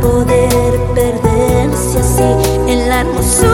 poder perderse así en la hermosura.